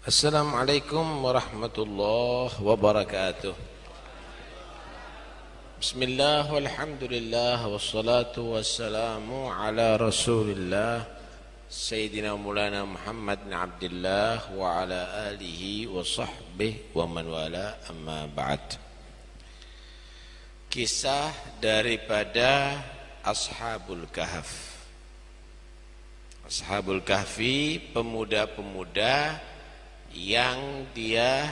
Assalamualaikum warahmatullahi wabarakatuh. Bismillah walhamdulillah wassalatu wassalamu ala rasulillah Sayyidina Mulana Muhammad bin Abdullah wa ala alihi wa sahbihi wa man wala amma ba'd. Kisah daripada Ashabul Kahf. Ashabul Kahfi pemuda-pemuda yang dia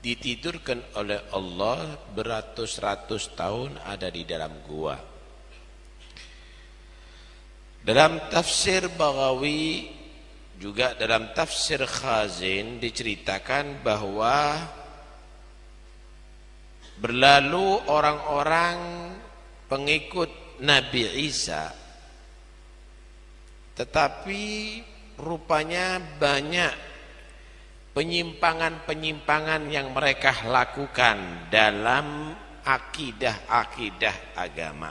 ditidurkan oleh Allah beratus-ratus tahun ada di dalam gua. Dalam tafsir Baghawi juga dalam tafsir Khazin diceritakan bahwa berlalu orang-orang pengikut Nabi Isa tetapi rupanya banyak penyimpangan-penyimpangan yang mereka lakukan dalam akidah-akidah agama.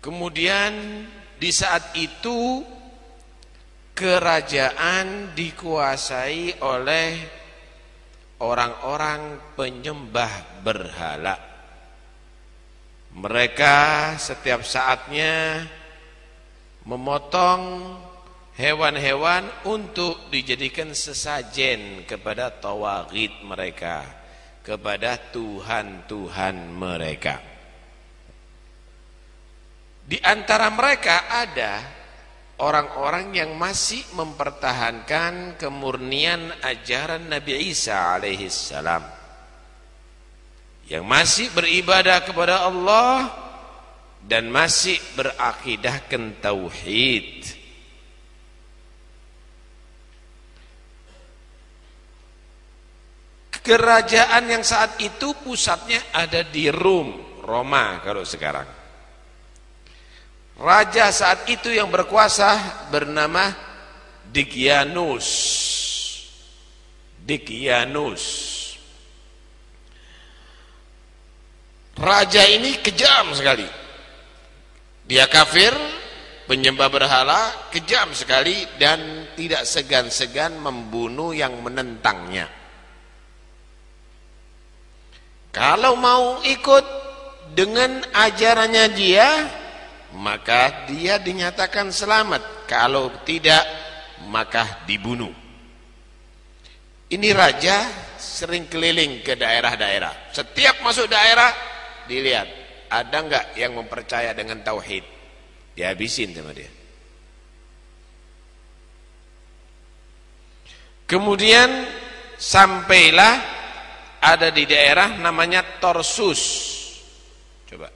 Kemudian di saat itu kerajaan dikuasai oleh orang-orang penyembah berhala. Mereka setiap saatnya memotong hewan-hewan untuk dijadikan sesajen kepada tawagid mereka, kepada tuhan-tuhan mereka. Di antara mereka ada orang-orang yang masih mempertahankan kemurnian ajaran Nabi Isa alaihissalam. Yang masih beribadah kepada Allah dan masih berakidahkan tauhid. Kerajaan yang saat itu pusatnya ada di Rum, Roma kalau sekarang. Raja saat itu yang berkuasa bernama Dikianus. Dikianus. Raja ini kejam sekali. Dia kafir, penyembah berhala, kejam sekali dan tidak segan-segan membunuh yang menentangnya. Kalau mau ikut dengan ajarannya dia, maka dia dinyatakan selamat. Kalau tidak, maka dibunuh. Ini raja sering keliling ke daerah-daerah. Setiap masuk daerah, dilihat. Ada enggak yang mempercaya dengan tauhid? Dihabisin sama dia. Kemudian sampailah ada di daerah namanya Torsus. Coba.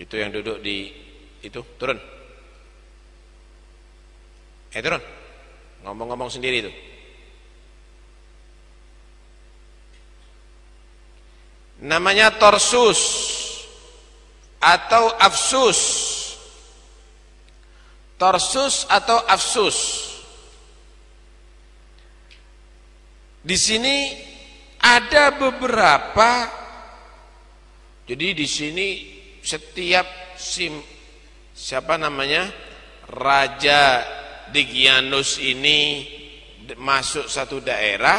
Itu yang duduk di itu turun. Eh turun. Ngomong-ngomong sendiri itu. Namanya Torsus atau Afsus. Torsus atau Afsus. Di sini ada beberapa jadi di sini setiap sim siapa namanya? Raja Digianus ini masuk satu daerah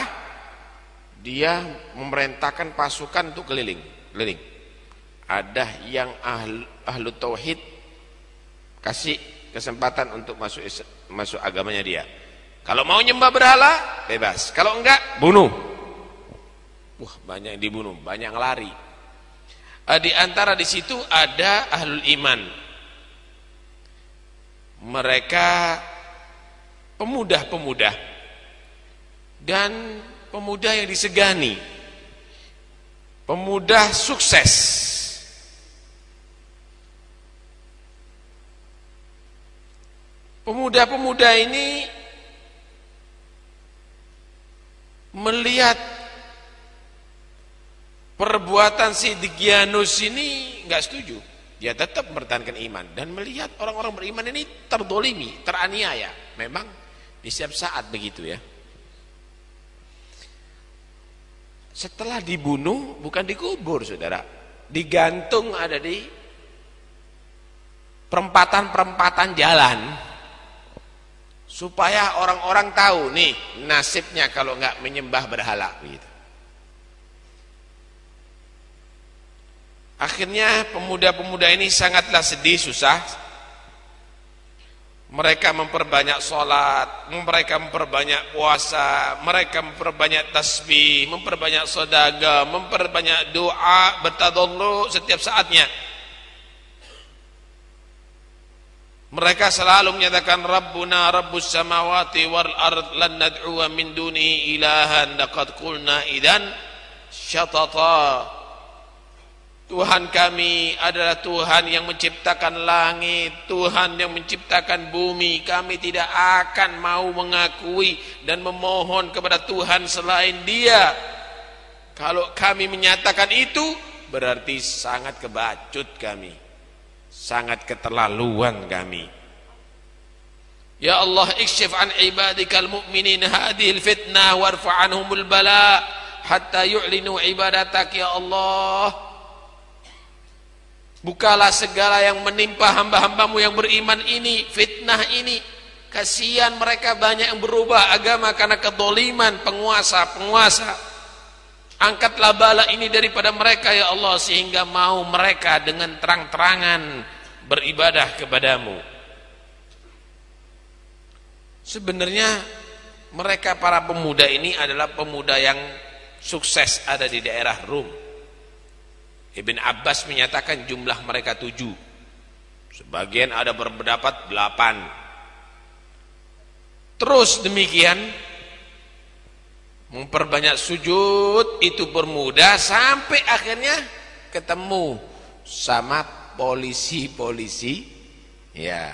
dia memerintahkan pasukan untuk keliling keliling. Ada yang ahlu, ahlu tauhid kasih kesempatan untuk masuk masuk agamanya dia kalau mau nyembah berhala, bebas. Kalau enggak, bunuh. Wah, banyak yang dibunuh, banyak yang lari. Eh, di antara di situ ada ahlul iman. Mereka pemuda-pemuda dan pemuda yang disegani. Pemuda sukses. Pemuda-pemuda ini melihat perbuatan si Digianus ini nggak setuju. Dia tetap mempertahankan iman dan melihat orang-orang beriman ini terdolimi, teraniaya. Memang di setiap saat begitu ya. Setelah dibunuh bukan dikubur saudara, digantung ada di perempatan-perempatan jalan. Supaya orang-orang tahu nih nasibnya kalau nggak menyembah berhala gitu. Akhirnya pemuda-pemuda ini sangatlah sedih, susah. Mereka memperbanyak sholat, mereka memperbanyak puasa, mereka memperbanyak tasbih, memperbanyak sodaga, memperbanyak doa, bertadallu setiap saatnya. Mereka selalu menyatakan Rabbuna Rabbus samawati wal ard lan nad'uwa min duni ilahan laqad qulna idan syatata Tuhan kami adalah Tuhan yang menciptakan langit, Tuhan yang menciptakan bumi. Kami tidak akan mau mengakui dan memohon kepada Tuhan selain Dia. Kalau kami menyatakan itu, berarti sangat kebacut kami sangat keterlaluan kami. Ya Allah ikshif an ibadikal mu'minin hadhil fitnah warfa anhumul bala hatta yu'linu ibadatak ya Allah. Bukalah segala yang menimpa hamba-hambamu yang beriman ini fitnah ini. Kasihan mereka banyak yang berubah agama karena kedoliman penguasa-penguasa Angkatlah bala ini daripada mereka ya Allah sehingga mau mereka dengan terang-terangan beribadah kepadamu. Sebenarnya mereka para pemuda ini adalah pemuda yang sukses ada di daerah Rum. Ibn Abbas menyatakan jumlah mereka tujuh. Sebagian ada berpendapat delapan. Terus demikian memperbanyak sujud itu bermudah sampai akhirnya ketemu sama polisi-polisi. Ya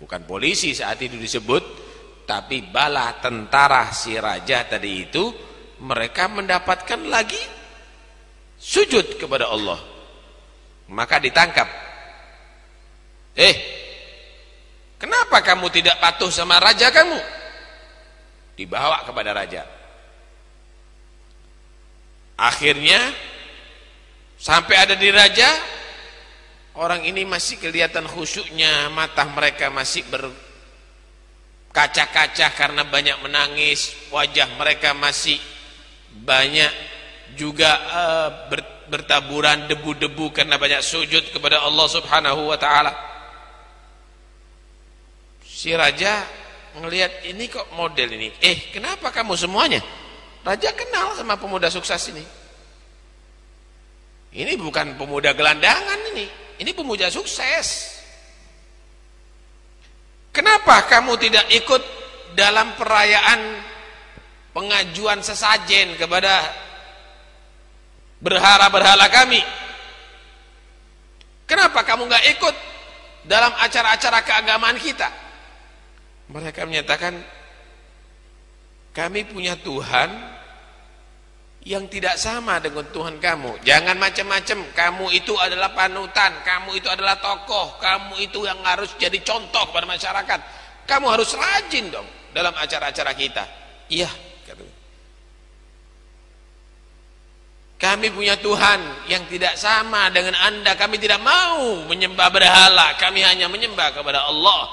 bukan polisi saat itu disebut tapi bala tentara si raja tadi itu mereka mendapatkan lagi sujud kepada Allah. Maka ditangkap. Eh kenapa kamu tidak patuh sama raja kamu? Dibawa kepada raja Akhirnya sampai ada di raja orang ini masih kelihatan khusyuknya, mata mereka masih berkaca-kaca karena banyak menangis, wajah mereka masih banyak juga uh, bertaburan debu-debu karena banyak sujud kepada Allah Subhanahu wa taala. Si raja melihat ini kok model ini. Eh, kenapa kamu semuanya? Raja kenal sama pemuda sukses ini. Ini bukan pemuda gelandangan ini. Ini pemuda sukses. Kenapa kamu tidak ikut dalam perayaan pengajuan sesajen kepada berhala-berhala kami? Kenapa kamu nggak ikut dalam acara-acara keagamaan kita? Mereka menyatakan kami punya Tuhan yang tidak sama dengan Tuhan kamu. Jangan macam-macam. Kamu itu adalah panutan, kamu itu adalah tokoh, kamu itu yang harus jadi contoh pada masyarakat. Kamu harus rajin dong dalam acara-acara kita. Iya, Kami punya Tuhan yang tidak sama dengan Anda. Kami tidak mau menyembah berhala. Kami hanya menyembah kepada Allah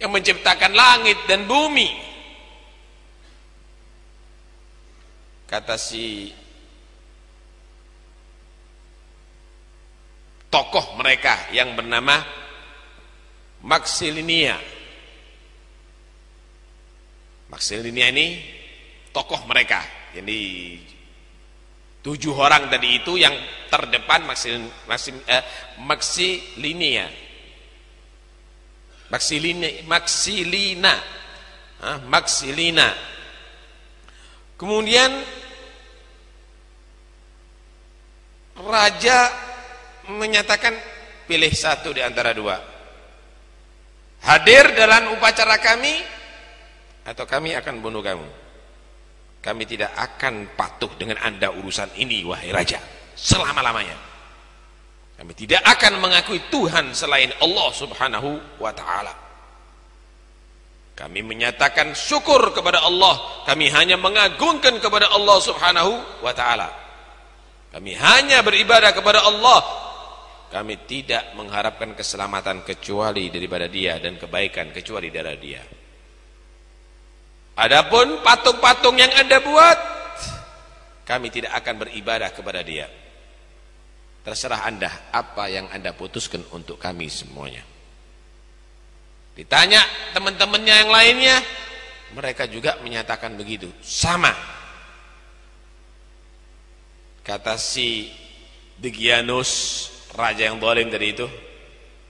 yang menciptakan langit dan bumi. Kata si tokoh mereka yang bernama Maxilinia Maxilinia ini tokoh mereka. Jadi tujuh orang tadi itu yang terdepan Maxil, Maxil, eh, Maxilinia Maxilina Maxilina. Ah, Maxilina kemudian raja menyatakan pilih satu di antara dua. Hadir dalam upacara kami atau kami akan bunuh kamu. Kami tidak akan patuh dengan anda urusan ini wahai raja selama-lamanya. Kami tidak akan mengakui Tuhan selain Allah subhanahu wa ta'ala kami menyatakan syukur kepada Allah kami hanya mengagungkan kepada Allah subhanahu wa ta'ala kami hanya beribadah kepada Allah kami tidak mengharapkan keselamatan kecuali daripada dia dan kebaikan kecuali dari dia. Adapun patung-patung yang Anda buat, kami tidak akan beribadah kepada dia. Terserah Anda apa yang Anda putuskan untuk kami semuanya. Ditanya teman-temannya yang lainnya, mereka juga menyatakan begitu. Sama. Kata si Digianus raja yang dolim tadi itu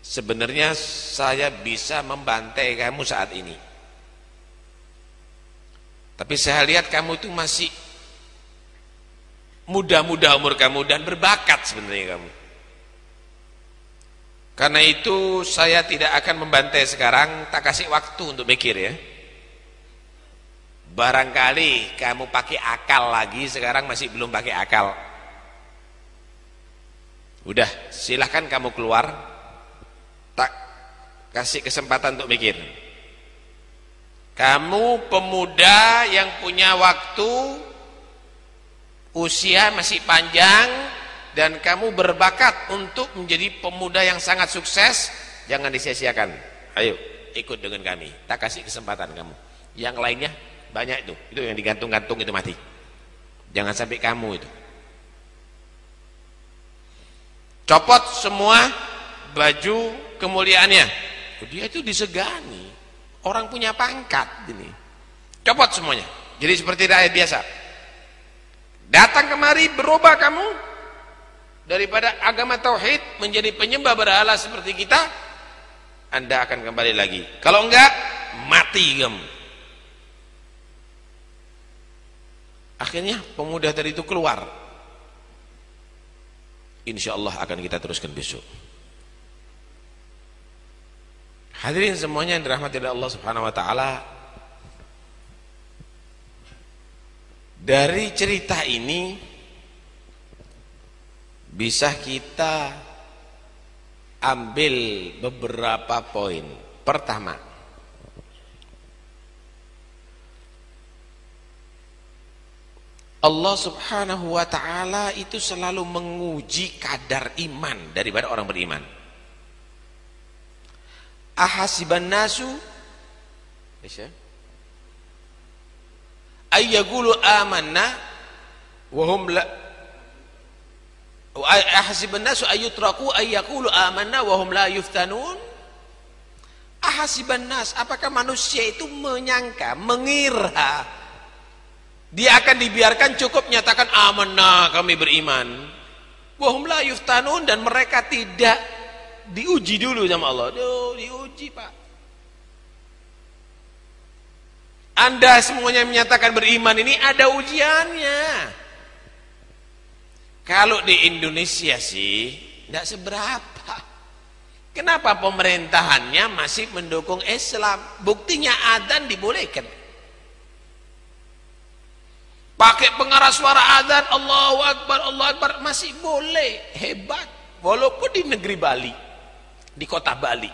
sebenarnya saya bisa membantai kamu saat ini tapi saya lihat kamu itu masih muda-muda umur kamu dan berbakat sebenarnya kamu karena itu saya tidak akan membantai sekarang tak kasih waktu untuk mikir ya barangkali kamu pakai akal lagi sekarang masih belum pakai akal Udah, silahkan kamu keluar. Tak kasih kesempatan untuk mikir. Kamu pemuda yang punya waktu, usia masih panjang, dan kamu berbakat untuk menjadi pemuda yang sangat sukses, jangan disia-siakan. Ayo, ikut dengan kami. Tak kasih kesempatan kamu. Yang lainnya banyak itu. Itu yang digantung-gantung itu mati. Jangan sampai kamu itu. Copot semua baju kemuliaannya. Dia itu disegani. Orang punya pangkat ini. Copot semuanya. Jadi seperti rakyat biasa. Datang kemari berubah kamu daripada agama tauhid menjadi penyembah berhala seperti kita, Anda akan kembali lagi. Kalau enggak, mati kamu. Akhirnya pemuda tadi itu keluar insyaallah akan kita teruskan besok hadirin semuanya yang dirahmati oleh Allah subhanahu wa ta'ala dari cerita ini bisa kita ambil beberapa poin. Pertama Allah subhanahu wa ta'ala itu selalu menguji kadar iman daripada orang beriman. Ahasiban nasu ayyagulu amanna wahum la ahasiban nasu ayyutraku ayyakulu amanna wahum la yuftanun ahasiban apakah manusia itu menyangka mengira dia akan dibiarkan cukup nyatakan amanah kami beriman. Wahum la yuftanun dan mereka tidak diuji dulu sama Allah. Duh, diuji Pak. Anda semuanya menyatakan beriman ini ada ujiannya. Kalau di Indonesia sih tidak seberapa. Kenapa pemerintahannya masih mendukung Islam? Buktinya adzan dibolehkan. Pakai pengarah suara adzan Allahu Akbar Allahu Akbar masih boleh hebat. Walaupun di negeri Bali di kota Bali.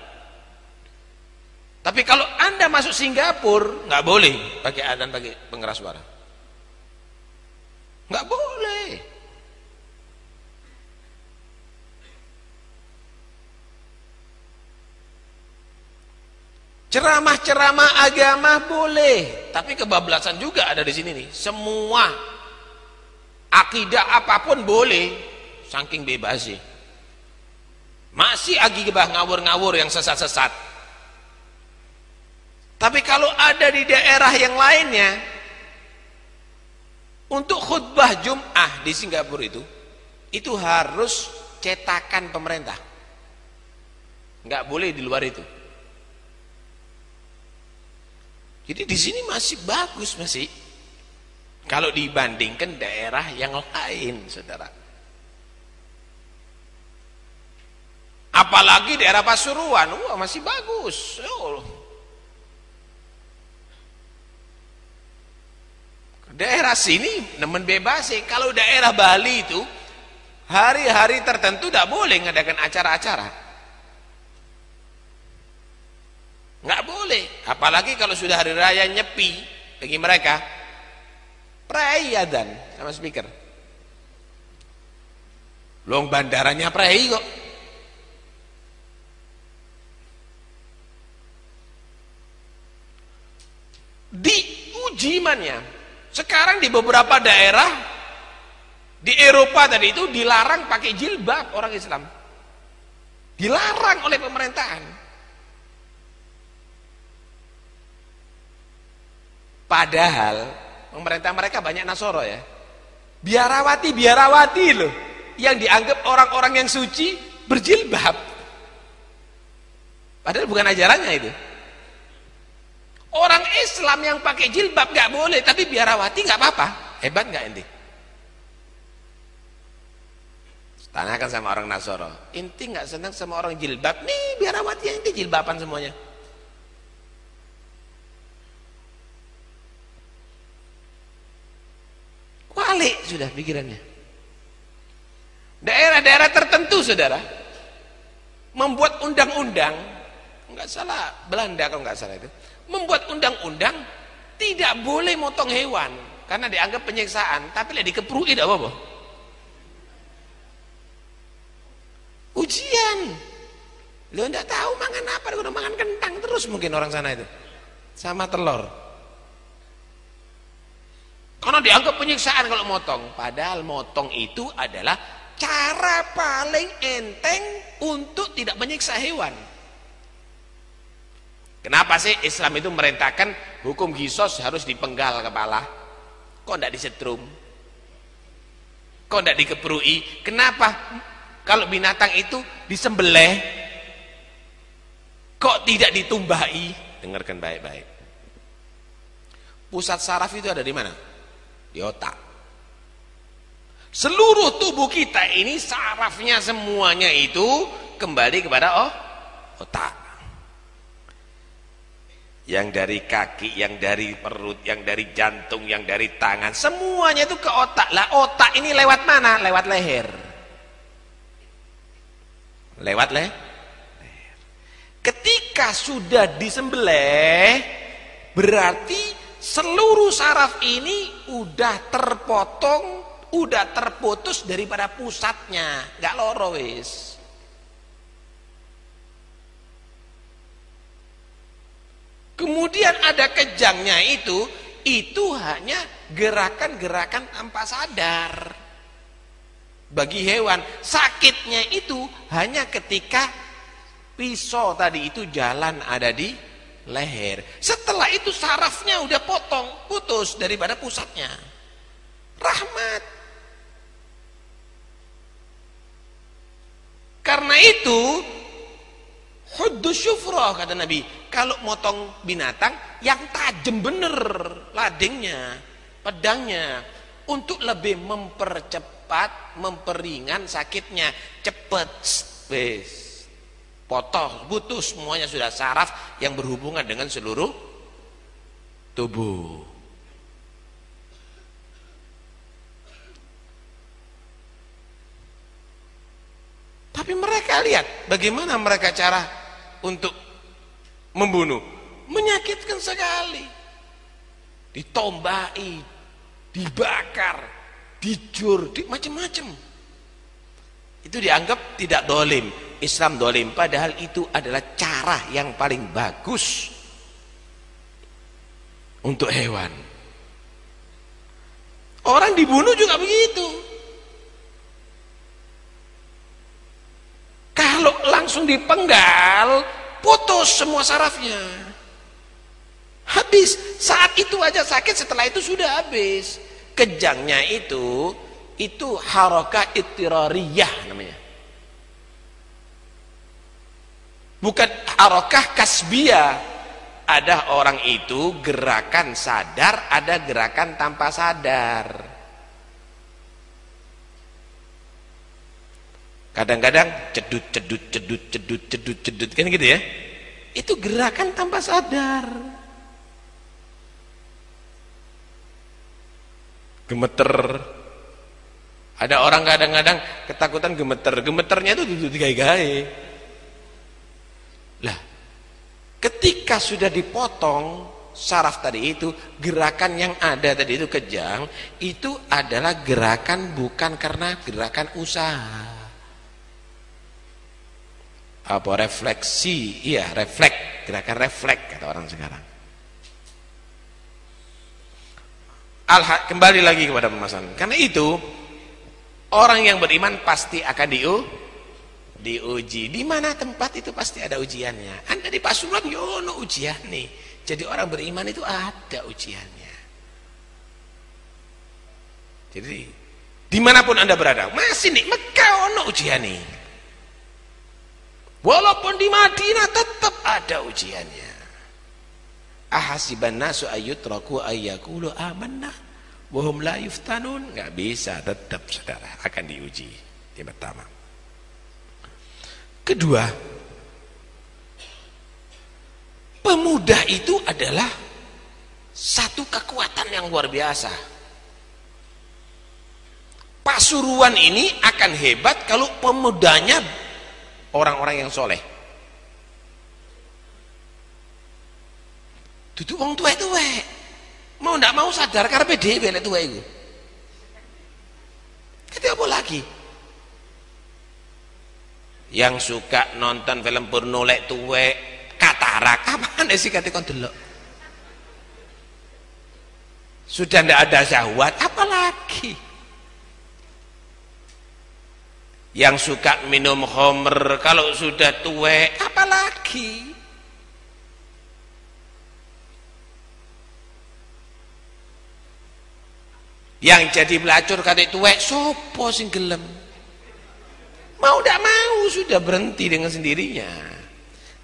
Tapi kalau anda masuk Singapura nggak boleh pakai adzan pakai pengeras suara. Nggak boleh Ceramah-ceramah agama boleh, tapi kebablasan juga ada di sini nih. Semua akidah apa pun boleh, saking bebas sih. Masih agibah ngawur-ngawur yang sesat-sesat. Tapi kalau ada di daerah yang lainnya, untuk khutbah Jum'ah di Singapura itu, itu harus cetakan pemerintah. Nggak boleh di luar itu. Jadi di sini masih bagus masih. Kalau dibandingkan daerah yang lain, saudara. Apalagi daerah Pasuruan, wah masih bagus. Oh. Daerah sini nemen bebas sih. Kalau daerah Bali itu hari-hari tertentu tidak boleh ngadakan acara-acara. nggak boleh. Apalagi kalau sudah hari raya nyepi bagi mereka. Prei dan sama speaker. Long bandaranya prei kok. Diuji mannya sekarang di beberapa daerah di Eropa tadi itu dilarang pakai jilbab orang Islam. Dilarang oleh pemerintahan. Padahal pemerintah mereka banyak Nasoro ya. Biarawati, biarawati loh. Yang dianggap orang-orang yang suci berjilbab. Padahal bukan ajarannya itu. Orang Islam yang pakai jilbab nggak boleh, tapi biarawati nggak apa-apa. Hebat nggak ini? Tanyakan sama orang Nasoro. Inti nggak senang sama orang jilbab? Nih biarawati yang inti jilbaban semuanya. Walik sudah pikirannya. Daerah-daerah tertentu saudara membuat undang-undang nggak salah Belanda kalau nggak salah itu membuat undang-undang tidak boleh motong hewan karena dianggap penyiksaan tapi lihat dikeprui tidak apa-apa. Ujian. Lo tidak tahu makan apa udah makan kentang terus mungkin orang sana itu. Sama telur dianggap penyiksaan kalau motong. Padahal motong itu adalah cara paling enteng untuk tidak menyiksa hewan. Kenapa sih Islam itu merintahkan hukum gisos harus dipenggal kepala? Kok tidak disetrum? Kok tidak dikeprui? Kenapa kalau binatang itu disembelih kok tidak ditumbahi? Dengarkan baik-baik. Pusat saraf itu ada di mana di otak seluruh tubuh kita ini sarafnya semuanya itu kembali kepada oh otak yang dari kaki, yang dari perut, yang dari jantung, yang dari tangan, semuanya itu ke otak. Lah otak ini lewat mana? Lewat leher. Lewat le? Ketika sudah disembelih, berarti seluruh saraf ini udah terpotong, udah terputus daripada pusatnya, nggak loro wis. Kemudian ada kejangnya itu, itu hanya gerakan-gerakan tanpa sadar bagi hewan sakitnya itu hanya ketika pisau tadi itu jalan ada di leher. Setelah itu sarafnya udah potong putus daripada pusatnya. Rahmat. Karena itu hudus syufrah kata Nabi. Kalau motong binatang yang tajam bener ladingnya pedangnya. Untuk lebih mempercepat cepat memperingan sakitnya. Cepet wis potong putus semuanya sudah saraf yang berhubungan dengan seluruh tubuh tapi mereka lihat bagaimana mereka cara untuk membunuh menyakitkan sekali ditombai dibakar dijur, di, macam-macam. Itu dianggap tidak dolim. Islam dolim. Padahal itu adalah cara yang paling bagus untuk hewan. Orang dibunuh juga begitu. Kalau langsung dipenggal, putus semua sarafnya. Habis. Saat itu aja sakit, setelah itu sudah habis kejangnya itu itu harokah itirariyah namanya bukan harokah kasbiyah ada orang itu gerakan sadar ada gerakan tanpa sadar. Kadang-kadang cedut cedut cedut cedut cedut cedut kan gitu ya? Itu gerakan tanpa sadar. Gemeter. Ada orang kadang-kadang ketakutan gemeter. Gemeternya itu duduk gai-gai lah ketika sudah dipotong saraf tadi itu gerakan yang ada tadi itu kejang itu adalah gerakan bukan karena gerakan usaha. Apa refleksi? Iya refleks gerakan refleks kata orang sekarang. Alha, kembali lagi kepada pemasaran. Karena itu orang yang beriman pasti akan diu, diuji. Di mana tempat itu pasti ada ujiannya. Anda di Pasuruan yono ujian nih. Jadi orang beriman itu ada ujiannya. Jadi di mana pun anda berada, masih nih Mekah ono ujian nih. Walaupun di Madinah tetap ada ujiannya. Ahasiban nasu ayyutraku ayyakulu amanna wahum la yuftanun. Enggak bisa, tetap Saudara akan diuji. Yang pertama. Kedua, pemuda itu adalah satu kekuatan yang luar biasa. Pasuruan ini akan hebat kalau pemudanya orang-orang yang soleh. Duduk wong tua itu we. Mau ndak mau sadar karena PDW lek tua itu. Itu apa lagi? Yang suka nonton film porno lek tuwe katarak apa sih kate kon delok? Sudah ndak ada syahwat, apalagi? Yang suka minum homer kalau sudah tuwe, apalagi? yang jadi pelacur kata tuwek sopo sing gelem mau tidak mau sudah berhenti dengan sendirinya.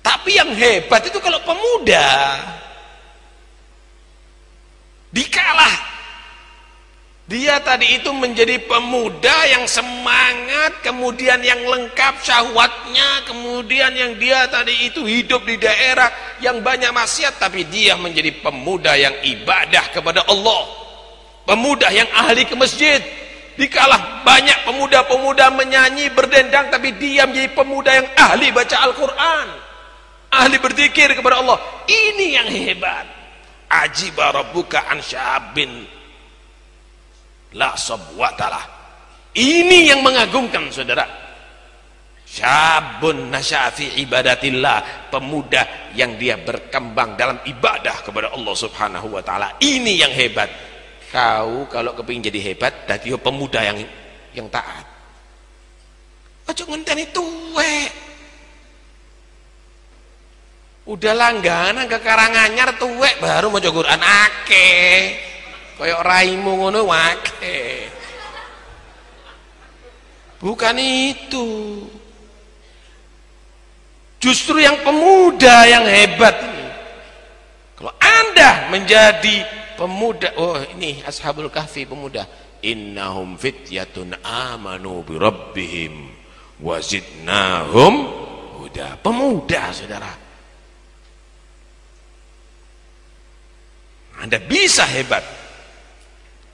Tapi yang hebat itu kalau pemuda dikalah. Dia tadi itu menjadi pemuda yang semangat kemudian yang lengkap syahwatnya kemudian yang dia tadi itu hidup di daerah yang banyak maksiat tapi dia menjadi pemuda yang ibadah kepada Allah. Pemuda yang ahli ke masjid dikalah banyak pemuda-pemuda menyanyi berdendang tapi dia menjadi pemuda yang ahli baca Al-Quran. Ahli berzikir kepada Allah. Ini yang hebat. Ajiba rabbuka an syabin la sabwatalah. Ini yang mengagumkan saudara. Syabun nasyafi ibadatillah. Pemuda yang dia berkembang dalam ibadah kepada Allah subhanahu wa ta'ala. Ini yang hebat kau kalau kepingin jadi hebat dadi pemuda yang yang taat. Aja ngenteni tuwe udah langganan ke Karanganyar tuwe baru mau Quran. Ake koyok raimu ngono wake bukan itu. Justru yang pemuda yang hebat kalau anda menjadi pemuda. Oh ini ashabul kahfi pemuda. Innahum fityatun amanu bi rabbihim wazidnahum huda. Pemuda saudara. Anda bisa hebat.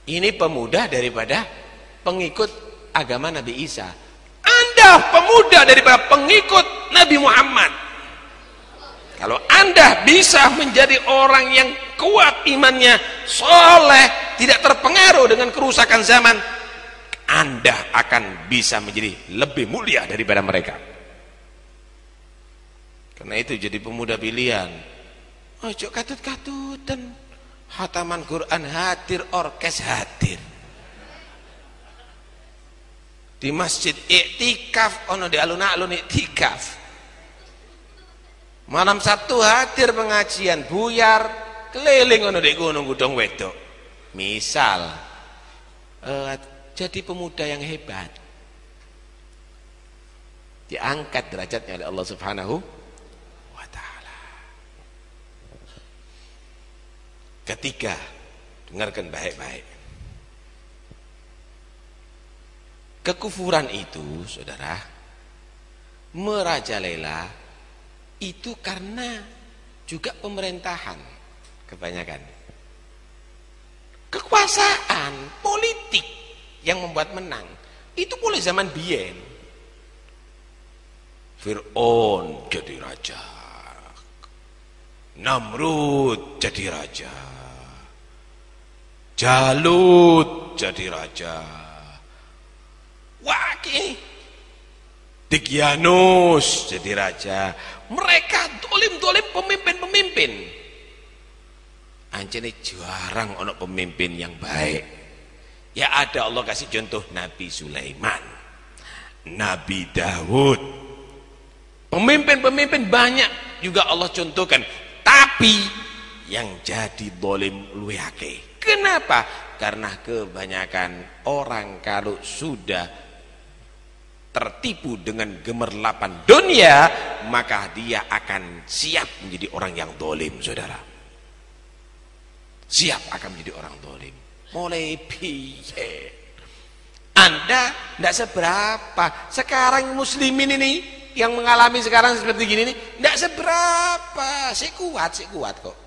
Ini pemuda daripada pengikut agama Nabi Isa. Anda pemuda daripada pengikut Nabi Muhammad kalau anda bisa menjadi orang yang kuat imannya, soleh, tidak terpengaruh dengan kerusakan zaman, Anda akan bisa menjadi lebih mulia daripada mereka. Karena itu jadi pemuda pilihan. Ojo katut-katutan. Hataman Quran hadir, orkes hadir. Di masjid iktikaf, ono di alun-alun iktikaf. Malam Sabtu hadir pengajian, buyar keliling ngono dek gunung gudong wedok. Misal uh, jadi pemuda yang hebat. Diangkat derajatnya oleh Allah Subhanahu wa taala. Ketiga dengarkan baik-baik. Kekufuran itu saudara merajalela itu karena juga pemerintahan kebanyakan. Kekuasaan politik yang membuat menang. Itu boleh zaman bien. Fir'aun jadi raja. Namrud jadi raja. Jalut jadi raja. Waki Dikianus jadi raja mereka dolim-dolim pemimpin-pemimpin Ancene jarang ono pemimpin yang baik. Ya ada Allah kasih contoh Nabi Sulaiman, Nabi Dawud. Pemimpin-pemimpin banyak juga Allah contohkan. Tapi yang jadi dolim luwake. Kenapa? Karena kebanyakan orang kalau sudah tertipu dengan gemerlapan dunia maka dia akan siap menjadi orang yang dolim saudara. Siap akan menjadi orang dolim. Mulai piye? Anda tidak seberapa. Sekarang muslimin ini yang mengalami sekarang seperti gini ini tidak seberapa. Saya kuat saya kuat kok.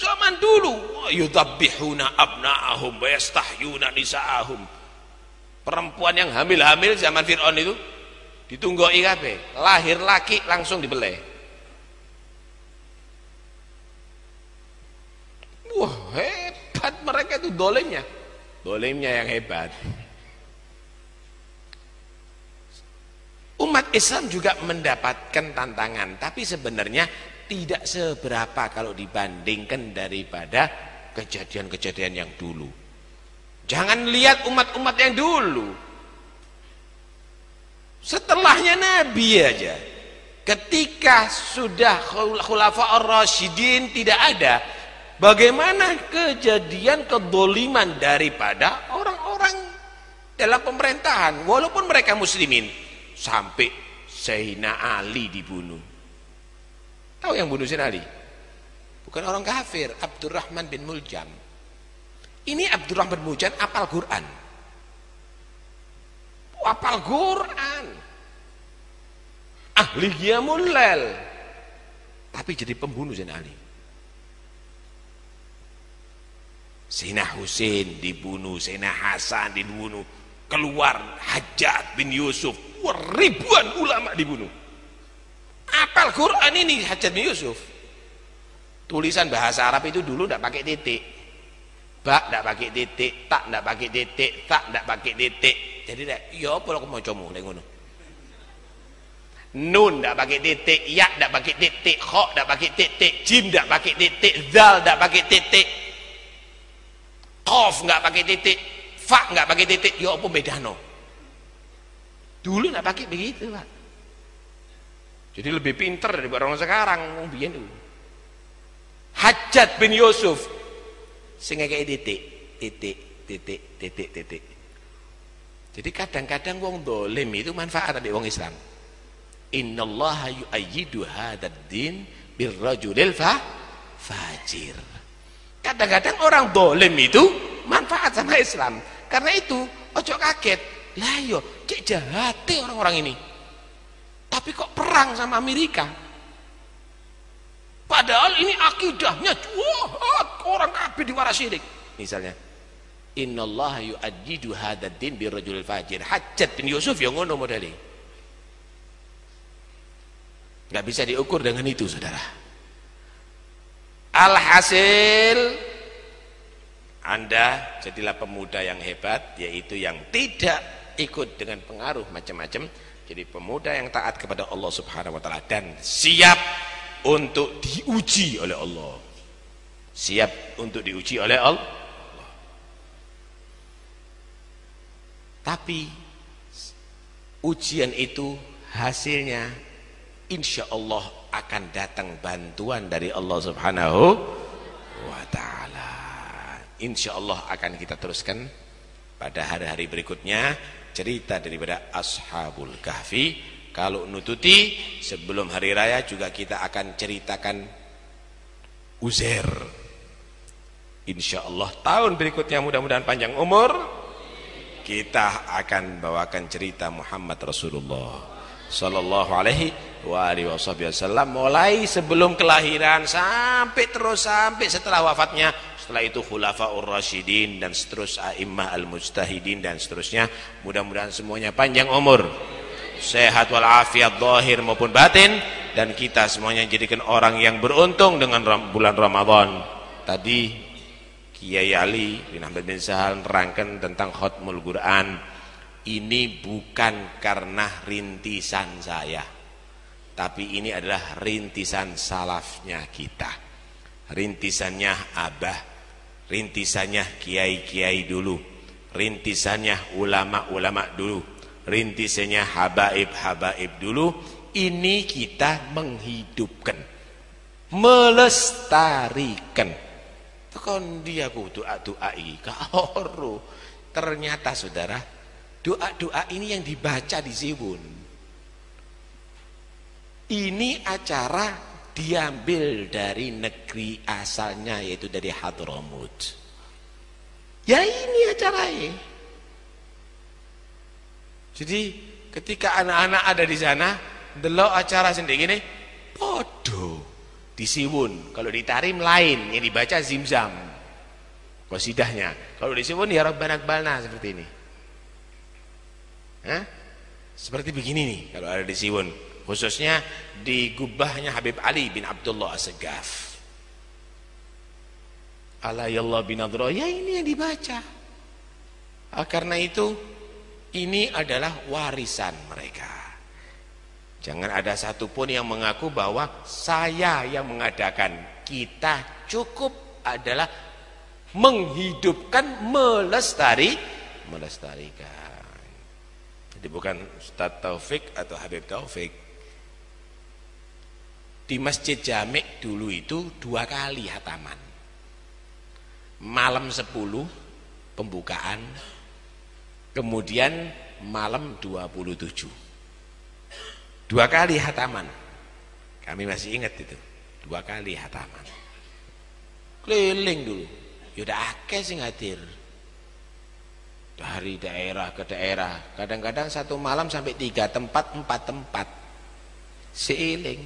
Zaman dulu yudabbihuna abna'ahum wa nisa'ahum perempuan yang hamil-hamil zaman Fir'aun itu ditunggoi kabeh. Lahir laki langsung dibeleh. Wah hebat mereka itu dolemnya dolemnya yang hebat. Umat Islam juga mendapatkan tantangan tapi sebenarnya tidak seberapa kalau dibandingkan daripada kejadian-kejadian yang dulu Jangan lihat umat-umat yang dulu. Setelahnya Nabi aja. Ketika sudah khulafa ar-rasyidin tidak ada, bagaimana kejadian kedoliman daripada orang-orang dalam pemerintahan walaupun mereka muslimin sampai Sayyidina Ali dibunuh. Tahu yang bunuh Sayyidina Ali? Bukan orang kafir, Abdurrahman bin Muljam. Ini Abdurrahman Mujan apal Quran. Apal Quran. Ahli Qiyamul Lail. Tapi jadi pembunuh Zain Ali. Sina Husain dibunuh, Sina Hasan dibunuh, keluar Hajat bin Yusuf, ribuan ulama dibunuh. Apal Quran ini Hajat bin Yusuf. Tulisan bahasa Arab itu dulu tidak pakai titik Ba ndak pakai titik, tak ndak pakai titik, tak ndak pakai titik. Jadi nek ya apa aku macamu nek ngono. Nun ndak pakai titik, ya ndak pakai titik, kha ndak pakai titik, jim ndak pakai titik, zal ndak pakai titik. Qaf nggak pakai titik, fa nggak pakai titik, ya apa bedano? Dulu ndak pakai begitu, Pak. Jadi lebih pinter dari orang sekarang, biyen dulu. Hajat bin Yusuf sing kayak titik titik titik titik titik. Jadi kadang-kadang wong dolim itu manfaat dari wong Islam. Innallaha yu'ayyidu hadad din birrajulil fa fajir. Kadang-kadang orang dolim itu manfaat sama Islam. Karena itu ojo kaget. Lah yo cek jahat orang-orang ini. Tapi kok perang sama Amerika Padahal ini akidahnya jahat orang kafir waras syirik. Misalnya, Innallaha yu'addidu hadzal din birrajulil fajir. Hajjat bin Yusuf yang ngono modeli. Enggak bisa diukur dengan itu, Saudara. Alhasil Anda jadilah pemuda yang hebat yaitu yang tidak ikut dengan pengaruh macam-macam. Jadi pemuda yang taat kepada Allah Subhanahu wa taala dan siap untuk diuji oleh Allah. Siap untuk diuji oleh Allah. Tapi ujian itu hasilnya insya Allah akan datang bantuan dari Allah subhanahu wa ta'ala. Insya Allah akan kita teruskan pada hari-hari berikutnya cerita daripada ashabul kahfi kalau nututi sebelum hari raya juga kita akan ceritakan Uzair. Insya Allah tahun berikutnya mudah-mudahan panjang umur kita akan bawakan cerita Muhammad Rasulullah Sallallahu alaihi wa alihi wasallam mulai sebelum kelahiran sampai terus sampai setelah wafatnya. Setelah itu khulafaur rasyidin dan seterusnya a'immah al-mujtahidin dan seterusnya. Mudah-mudahan semuanya panjang umur sehat walafiat zahir maupun batin dan kita semuanya jadikan orang yang beruntung dengan bulan Ramadan. Tadi Kiai Ali bin Ahmad bin Sahal nerangkan tentang khutmul Quran. Ini bukan karena rintisan saya. Tapi ini adalah rintisan salafnya kita. rintisannya abah rintisannya kiai-kiai dulu rintisannya ulama-ulama dulu rintisannya habaib-habaib dulu. Ini kita menghidupkan. Melestarikan. Tekan dia ku doa-doa iki kaoro ternyata saudara doa-doa ini yang dibaca di Siwun ini acara diambil dari negeri asalnya yaitu dari Hadramut ya ini acaranya jadi ketika anak-anak ada di sana delok acara sendiri ini podo disiwun. Kalau ditarim lain yang dibaca zimzam. Kosidahnya kalau disiwun ya rabbana balna seperti ini. Hah? seperti begini nih kalau ada di siwun khususnya di gubahnya Habib Ali bin Abdullah As-Segaf alayallah bin Adro. Ya ini yang dibaca. Ah, karena itu ini adalah warisan mereka Jangan ada satupun yang mengaku bahwa saya yang mengadakan. Kita cukup adalah menghidupkan, melestari, melestarikan. Jadi bukan Ustaz Taufik atau Habib Taufik. Di Masjid Jamik dulu itu dua kali hataman. Malam sepuluh pembukaan, kemudian malam dua puluh tujuh. Dua kali hataman. Kami masih ingat itu. Dua kali hataman. Keliling dulu. Yaudah akeh sing hadir. Dari daerah ke daerah. Kadang-kadang satu malam sampai tiga tempat, empat tempat. Seiling.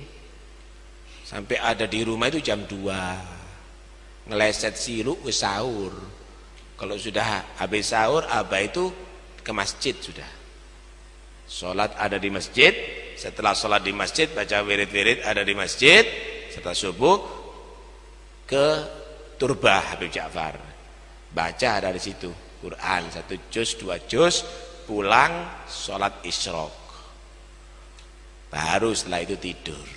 Sampai ada di rumah itu jam dua. Ngeleset sirup ke sahur. Kalau sudah habis sahur, abah itu ke masjid sudah. Sholat ada di masjid, setelah sholat di masjid baca wirid-wirid ada di masjid setelah subuh ke turba Habib Ja'far. Baca ada di situ Quran satu juz dua juz pulang sholat isyrok. Baru setelah itu tidur.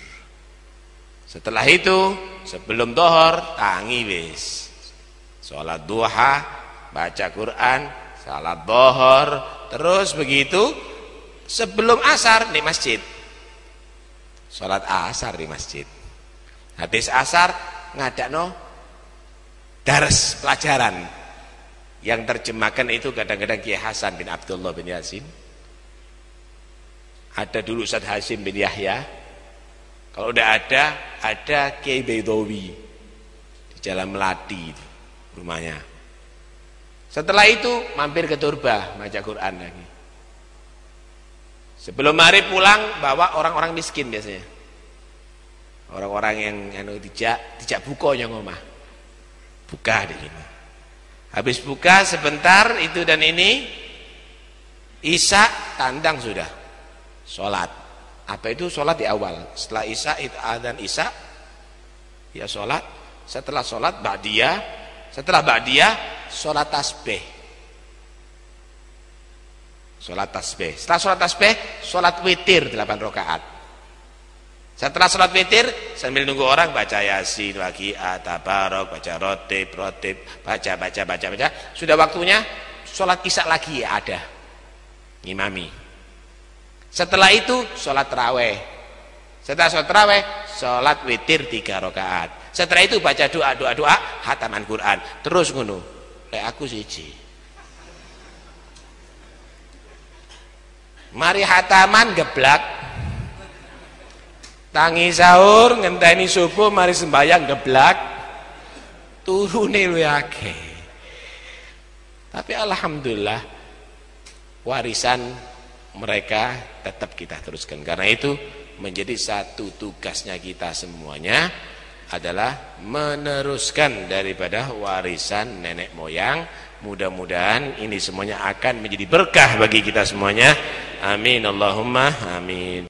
Setelah itu sebelum dohor tangi wis. Sholat duha baca Quran sholat dohor terus begitu sebelum asar di masjid Sholat asar di masjid. Habis asar no dars pelajaran. Yang terjemahkan itu kadang-kadang Kiai Hasan bin Abdullah bin Yasin. Ada dulu Ustaz Hasim bin Yahya. Kalau udah ada, ada Kiai Baidawi di Jalan Melati rumahnya. Setelah itu mampir ke Turba baca Quran lagi. Sebelum hari pulang bawa orang-orang miskin biasanya. Orang-orang yang anu tidak tidak buka yang ngomah. Buka di sini. Habis buka sebentar itu dan ini Isya tandang sudah. Salat. Apa itu salat di awal? Setelah Isya itu adzan Isya ya salat. Setelah salat ba'diyah, setelah ba'diyah salat tasbih. Sholat tasbih. Setelah sholat tasbih, sholat witir 8 rakaat. Setelah sholat witir, sambil nunggu orang baca yasin, waqi'ah, tabarok, baca rotib, rotib, baca, baca, baca, baca. Sudah waktunya, sholat isya lagi ya ada. Imami. Setelah itu, sholat terawih. Setelah sholat terawih, sholat witir 3 rakaat. Setelah itu baca doa, doa, doa, hataman Quran. Terus ngono. Kayak aku siji. Mari hataman geblak. Tangi sahur ngenteni subuh mari sembayang geblak. Turune lu akeh. Tapi alhamdulillah warisan mereka tetap kita teruskan. Karena itu menjadi satu tugasnya kita semuanya adalah meneruskan daripada warisan nenek moyang Mudah-mudahan ini semuanya akan menjadi berkah bagi kita semuanya. Amin Allahumma amin.